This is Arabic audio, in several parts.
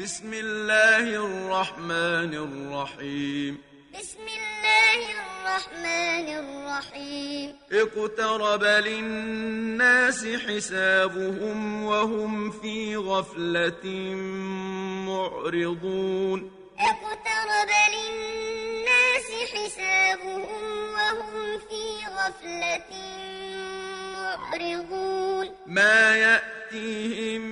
بسم الله الرحمن الرحيم. بسم الله الرحمن الرحيم. اقترب للناس حسابهم وهم في غفلة معرضون. اقترب للناس حسابهم وهم في غفلة معرضون. ما يأتيهم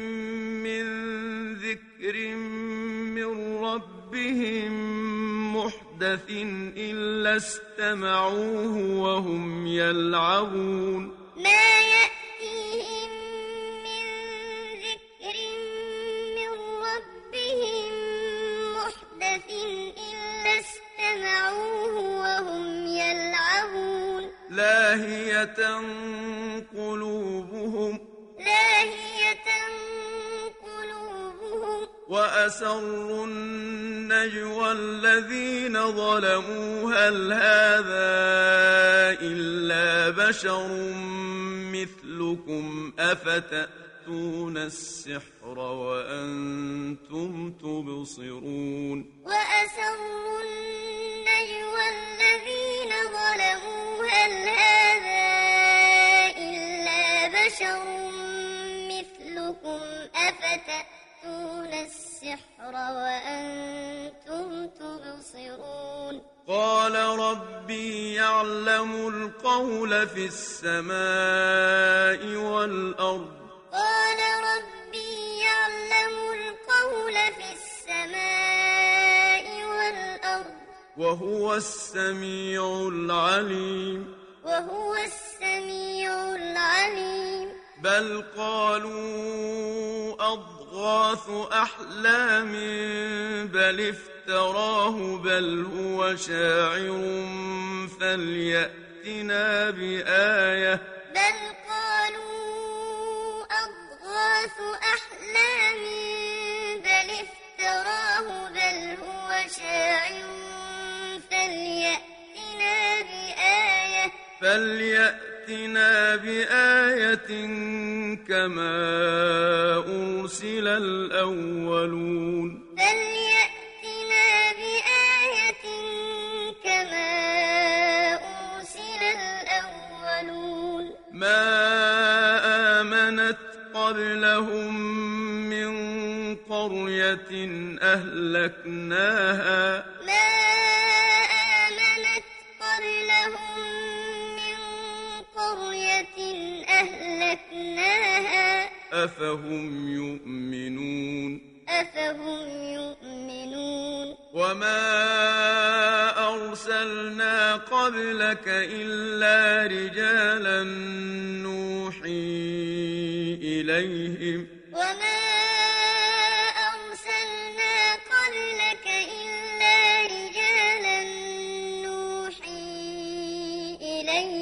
ربهم محدث إلا استمعوه وهم يلعبون. ما يأتيهم من ذكر من ربهم محدث إلا استمعوه وهم يلعبون. لاهية قلوبهم وأسروا النجوى الذين ظلموا هل هذا إلا بشر مثلكم أفتأتون السحر وأنتم تبصرون وأسروا النجوى الذين ظلموا هل هذا إلا بشر مثلكم أفتأتون السحر وأنتم تبصرون قال ربي يعلم القول في السماء والأرض قال ربي يعلم القول في السماء والأرض وهو السميع العليم وهو السميع العليم بل قالوا أضغاث أحلام بل افتراه بل هو شاعر. فليأتنا بآية. بل قالوا أضغاث أحلام بل افتراه بل هو شاعر. فليأتنا بآية. فليأتنا بآية كما أرسل الأولون فليأتنا بآية كما أرسل الأولون ما آمنت قبلهم من قرية أهلكناها أفهم يؤمنون؟ أفهم يؤمنون. وما أرسلنا قبلك إلا رجالا نوحي إليهم. وما أرسلنا قبلك إلا رجالا نوحي إليهم.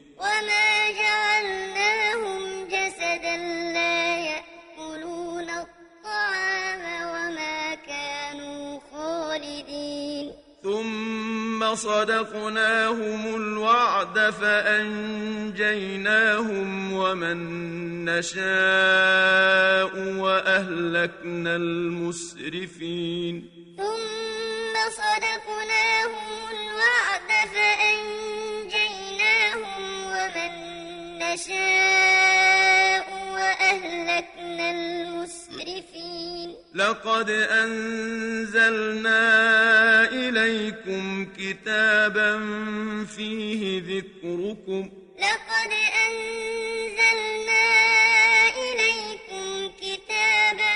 وما جعلناهم جسدا لا يأكلون الطعام وما كانوا خالدين ثم صدقناهم الوعد فأنجيناهم ومن نشاء وأهلكنا المسرفين ثم صدقناهم الوعد فأنجيناهم نشاء وأهلكنا المسرفين. لقد أنزلنا إليكم كتابا فيه ذكركم. لقد أنزلنا إليكم كتابا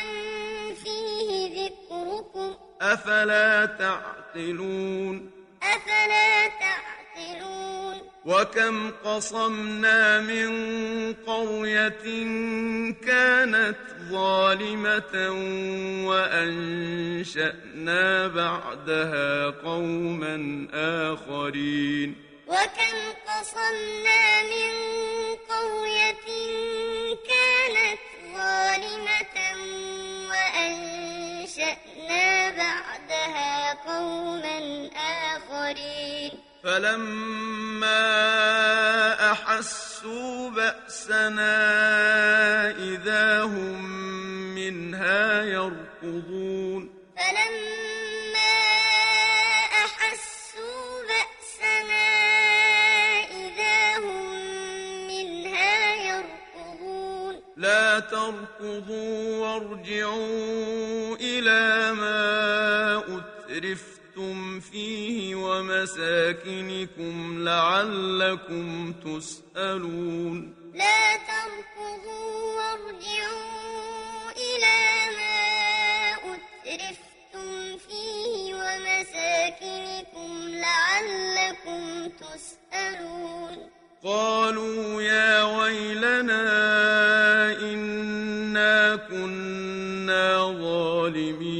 فيه ذكركم. أفلا تعقلون؟ أفلا تعقلون؟ وكم قصمنا من قرية كانت ظالمة وأنشأنا بعدها قوما آخرين. وكم قصمنا من قرية كانت ظالمة وأنشأنا بعدها قوما آخرين. فلما أحسوا بأسنا إذا هم منها يركضون فلما أحسوا بأسنا إذا هم منها يركضون لا تركضوا وارجعوا إلى ما فيه ومساكنكم لعلكم تسألون لا تركضوا وارجعوا إلى ما أترفتم فيه ومساكنكم لعلكم تسألون قالوا يا ويلنا إنا كنا ظالمين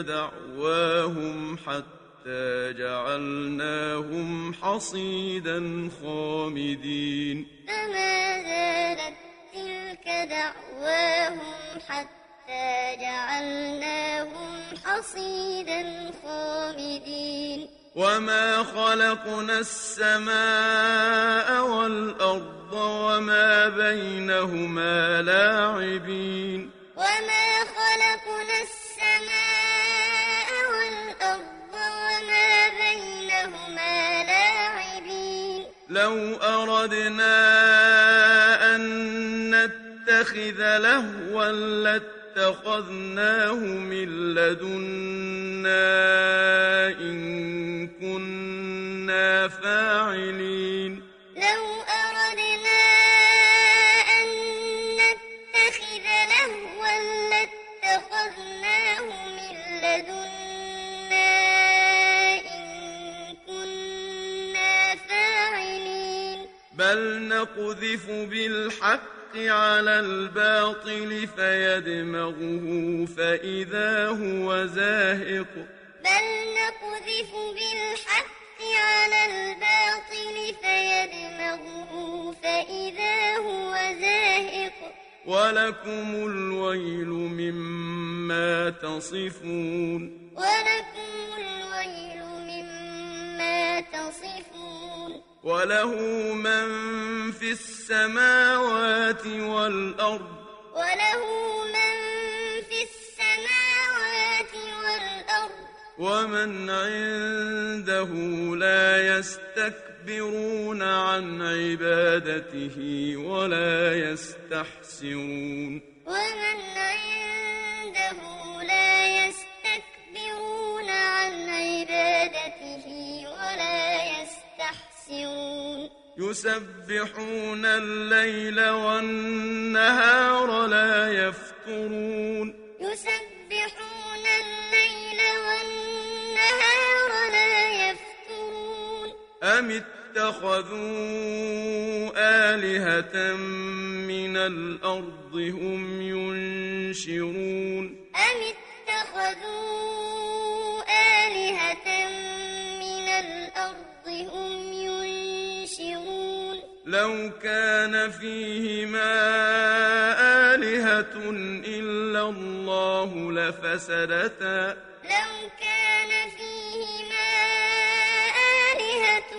دعواهم حتى جعلناهم حصيدا خامدين. فما زالت تلك دعواهم حتى جعلناهم حصيدا خامدين. وما خلقنا السماء والأرض وما بينهما لاعبين. لو أردنا أن نتخذ لهوا لاتخذناه من لدنا إن كنا فاعلين. لو أردنا أن نتخذ لهوا لاتخذناه من لدنا بل نقذف بالحق على الباطل فيدمغه فإذا هو زاهق؟ بل نقذف بالحق على الباطل فيدمغه فإذا هو زاهق. ولكم الويل مما تصفون. ولكم الويل مما تصفون. وله من في السماوات والأرض وله من في السماوات والأرض ومن عنده لا يستكبرون عن عبادته ولا يستحسرون. ومن عنده يسبحون الليل والنهار لا يفترون. يسبحون الليل والنهار لا يفترون. أم اتخذوا آلهة من الأرض هم ينشرون؟ أم اتخذوا لو كان فيهما آلهة إلا الله لفسدتا. لو كان فيهما آلهة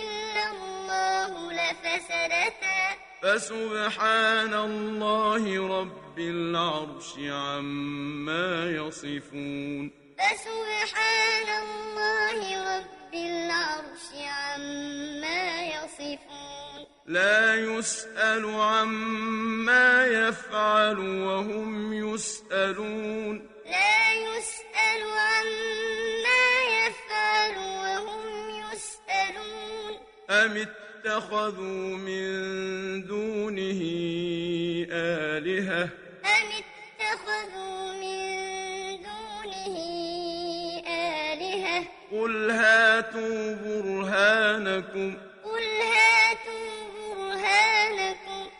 إلا الله لفسدتا. فسبحان الله رب العرش عما يصفون. فسبحان الله رب العرش عما يصفون. لا يسأل عما يفعل وهم يسألون. لا يسأل عما يفعل وهم يسألون. أم اتخذوا من دونه آلهة؟ أم اتخذوا من دونه آلهة؟ قل هاتوا برهانكم.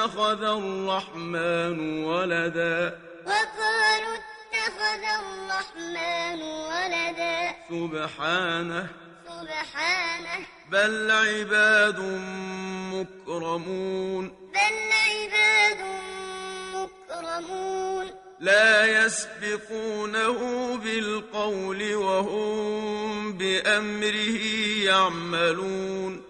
اتخذ الرحمن ولدا. وقالوا اتخذ الرحمن ولدا. سبحانه. سبحانه. بل عباد مكرمون. بل عباد مكرمون. لا يسبقونه بالقول وهم بأمره يعملون.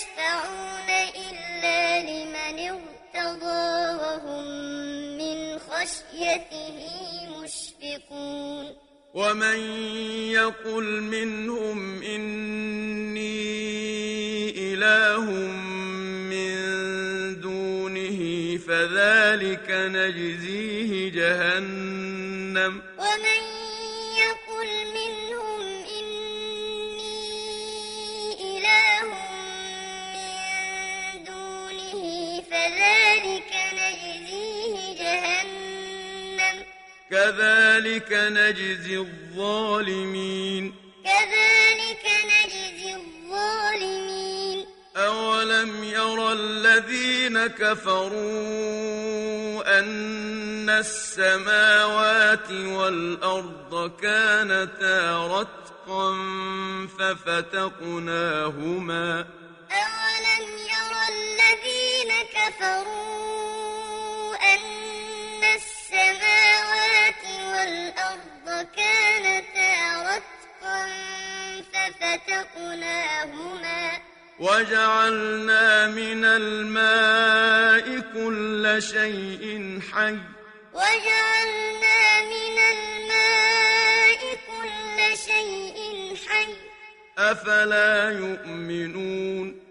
مشفقون ومن يقل منهم إني إله من دونه فذلك نجزيه جهنم. ومن كذلك نجزي الظالمين. كذلك نجزي الظالمين. أولم يرى الذين كفروا أن السماوات والأرض كانتا رتقا ففتقناهما. أولم يرى الذين كفروا والأرض كانتا رتقا ففتقناهما. وجعلنا من الماء كل شيء حي. وجعلنا من الماء كل شيء حي. أفلا يؤمنون؟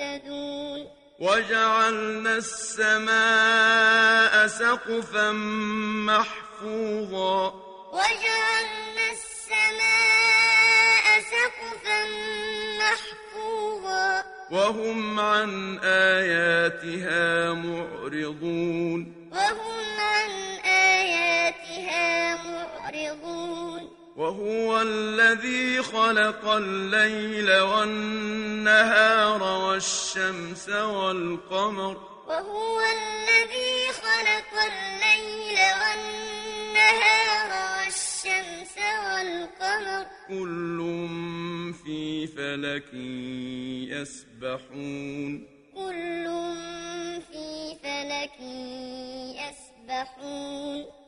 يهتدون. وجعلنا السماء سقفا محفوظا. وجعلنا السماء سقفا محفوظا. وهم عن آياتها معرضون. وهم عن آياتها معرضون. وهو الذي خلق الليل والنهار والشمس والقمر. وهو الذي خلق الليل والنهار والشمس والقمر. كل في فلك يسبحون. كل في فلك يسبحون.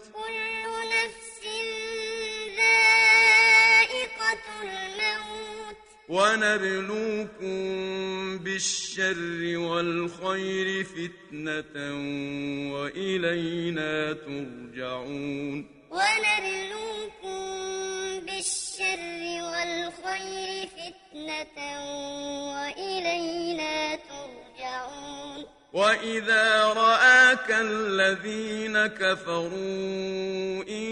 ونبلوكم بالشر والخير فتنة وإلينا ترجعون. ونبلوكم بالشر والخير فتنة وإلينا ترجعون. وإذا رآك الذين كفروا إن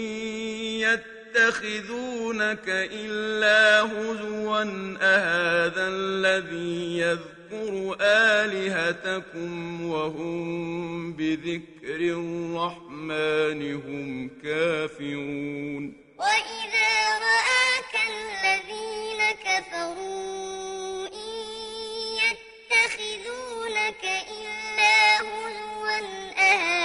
يتخذونك إلا هزوا أهذا الذي يذكر آلهتكم وهم بذكر الرحمن هم كافرون. وإذا رآك الذين كفروا إن يتخذونك إلا هزوا أهذا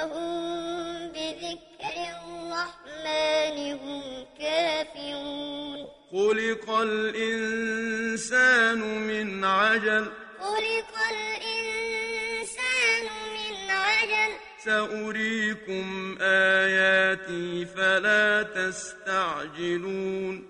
وهم بذكر الرحمن هم كافرون خلق الإنسان من عجل خلق الإنسان من عجل سأريكم آياتي فلا تستعجلون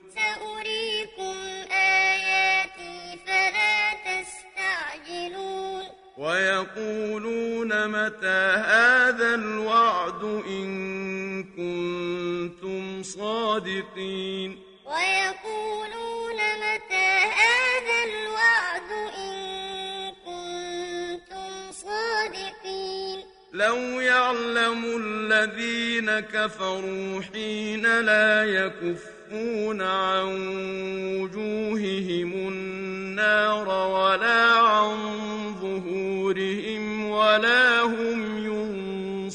ويقولون متى هذا الوعد إن كنتم صادقين؟ ويقولون متى هذا الوعد إن كنتم صادقين؟ لو يعلم الذين كفروا حين لا يكفون عن وجوههم النار ولا عن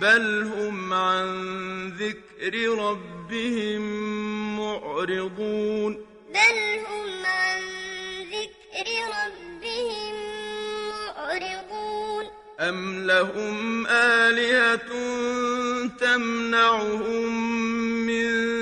بل هم عن ذكر ربهم معرضون بل هم عن ذكر ربهم معرضون أم لهم آلهة تمنعهم من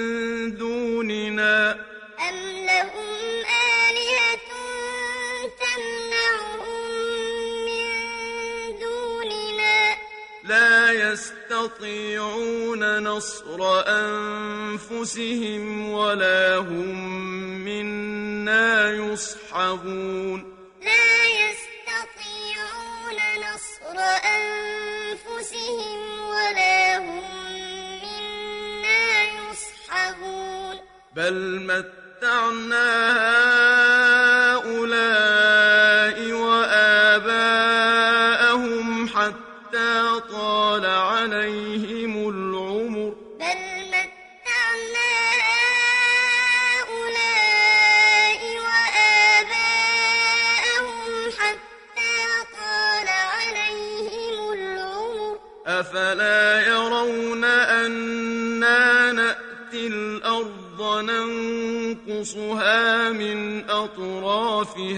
يستطيعون نصر أنفسهم ولا هم منا يصحبون. لا يستطيعون نصر أنفسهم ولا هم منا يصحبون. بل متعنا هؤلاء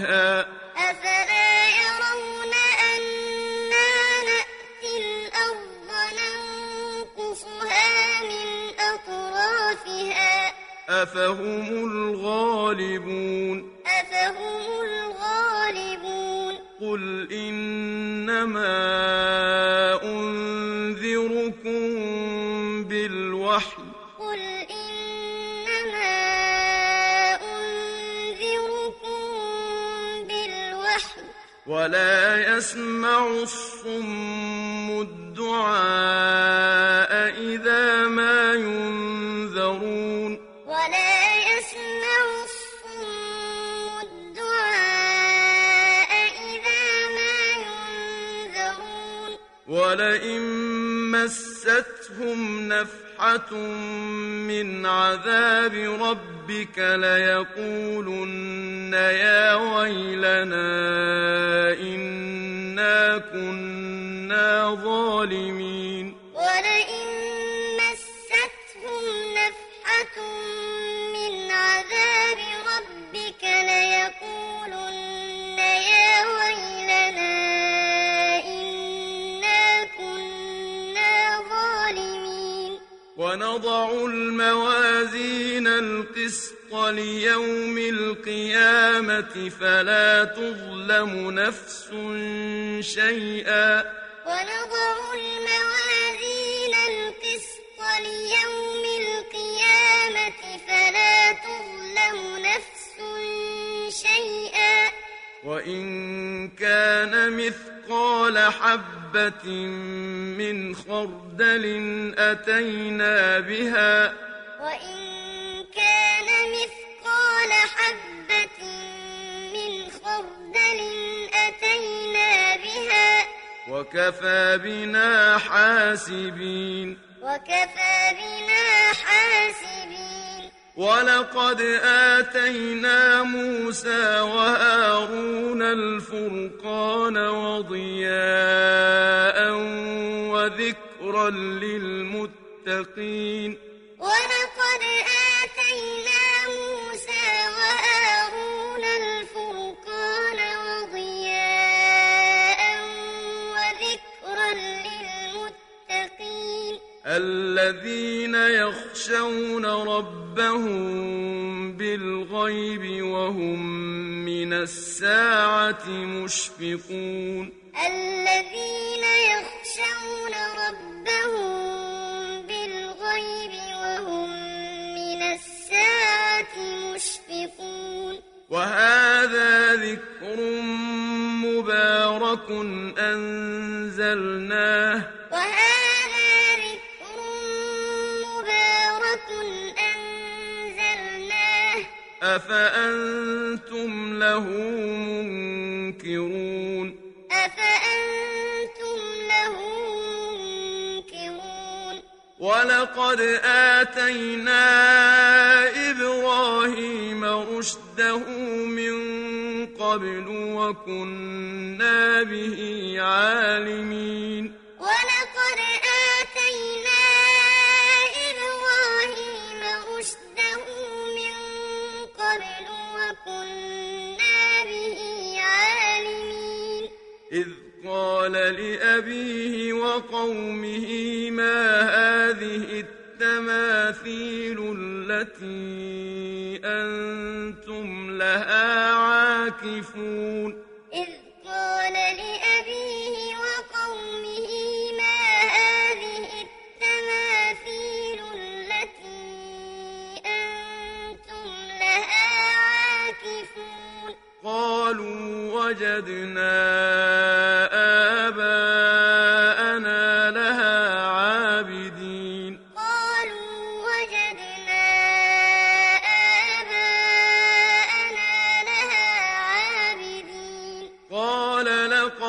أطرافها أفلا يرون أنا نأتي الأرض ننقصها من أطرافها. أفهم الغالبون. أفهم الغالبون. قل إنما ولا يسمع الصم الدعاء إذا ما ينذرون. ولا يسمع الصم الدعاء إذا ما ينذرون. ولئن مستهم نفحة من عذاب ربك ليقولن يا ويلنا إنا كنا ظالمين ونضع الموازين القسط ليوم القيامة فلا تظلم نفس شيئا. ونضع الموازين القسط ليوم القيامة فلا تظلم نفس شيئا. وإن كان مثقال حبة من خردل أتينا بها. وإن كان مثقال حبة من خردل أتينا بها. وكفى بنا حاسبين. وكفى بنا حاسبين. ولقد آتينا موسى وهارون الفرقان وضياء. للمتقين. ولقد آتينا موسى وهارون الفرقان وضياء وذكرا للمتقين. الذين يخشون ربهم بالغيب وهم الساعة مشفقون. الذين يخشون ربهم بالغيب وهم من الساعة مشفقون. وهذا ذكر مبارك أنزلناه. وهذا ذكر مبارك أنزلناه. أفأنتم له منكرون. أفأنتم له منكرون؟ ولقد آتينا إبراهيم رشده من قبل وكنا به عالمين. قال لأبيه وقومه ما هذه التماثيل التي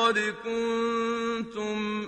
لقد كنتم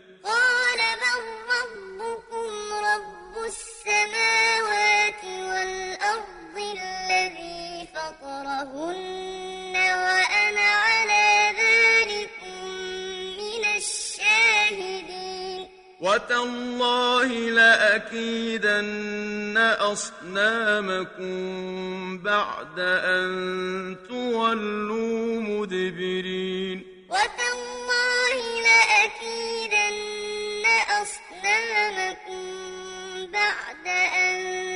منهن وأنا على ذلك من الشاهدين وتالله لأكيدن أصنامكم بعد أن تولوا مدبرين وتالله لأكيدن أصنامكم بعد أن